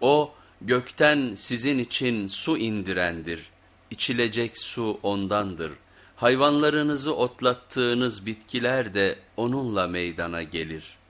O gökten sizin için su indirendir. İçilecek su ondandır. Hayvanlarınızı otlattığınız bitkiler de onunla meydana gelir.''